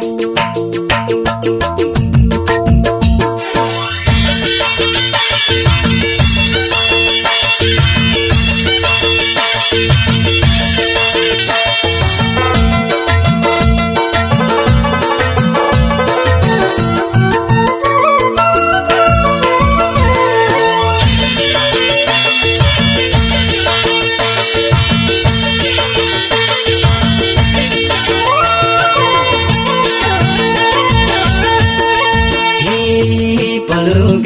Música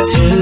गुरुङको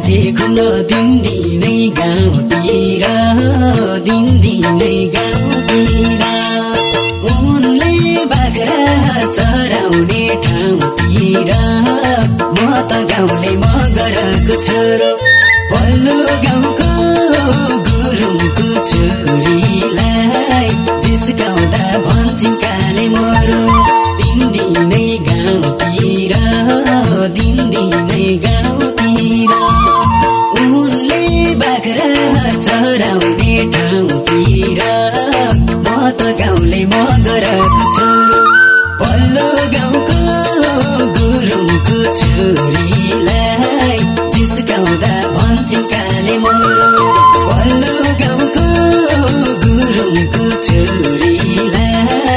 जान्थे घुम्न दिनदिनै गाउँतिर दिनदिनै गाउँतिर उनले बाख्रा चराउने ठाउँतिर म त गाउँले मगरको छोरो पल्लो गाउँको गुरुङको छोरीलाई जिस्काउँदा भन्छन् गाउँले मगरको छोरो पल्लो गाउँको गुरुङको छोरीलाई जिस्काउँदा भन्छन् काले मरो पल्लो गाउँको गुरुङको छोरीलाई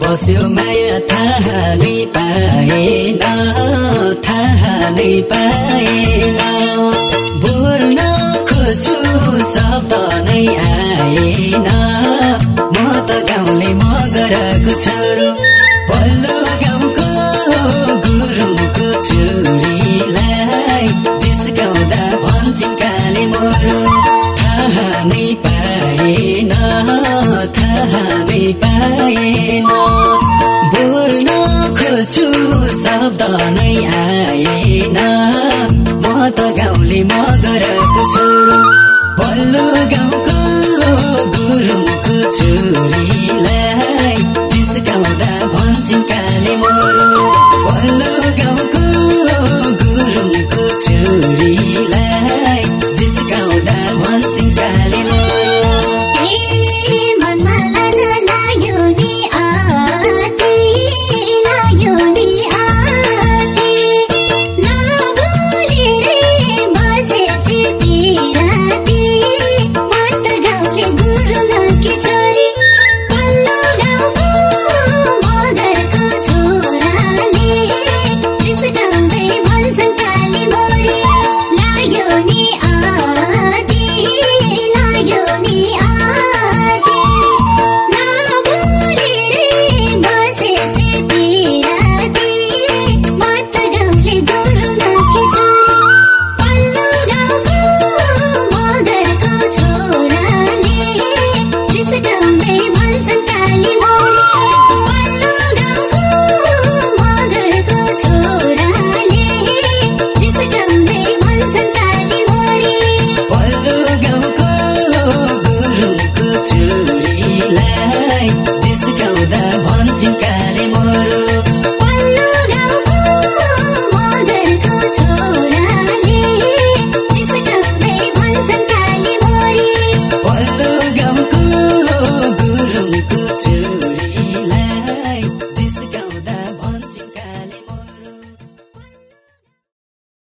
बस्यो माया थाहा नै पाएन थाहा नै पाएन। बोल्न खोज्छु शब्द नै आएन। म त गाउँले मगरको छोरो पल्लो गाउँको गुरुङको छोरीलाई जिस्काउँदा भन्छन् काले मरो। थाहा नै पाएन थाहा नै पाएन। नै। आएन म त गाउँले म गरेको छु पल्लो गाउँको गुरुङको छोरीलाई जिस्काउँदा भन्छु काले मरो। पल्लो गाउँको गुरुङको छोरीलाई जिस्काउँदा भन्छु काले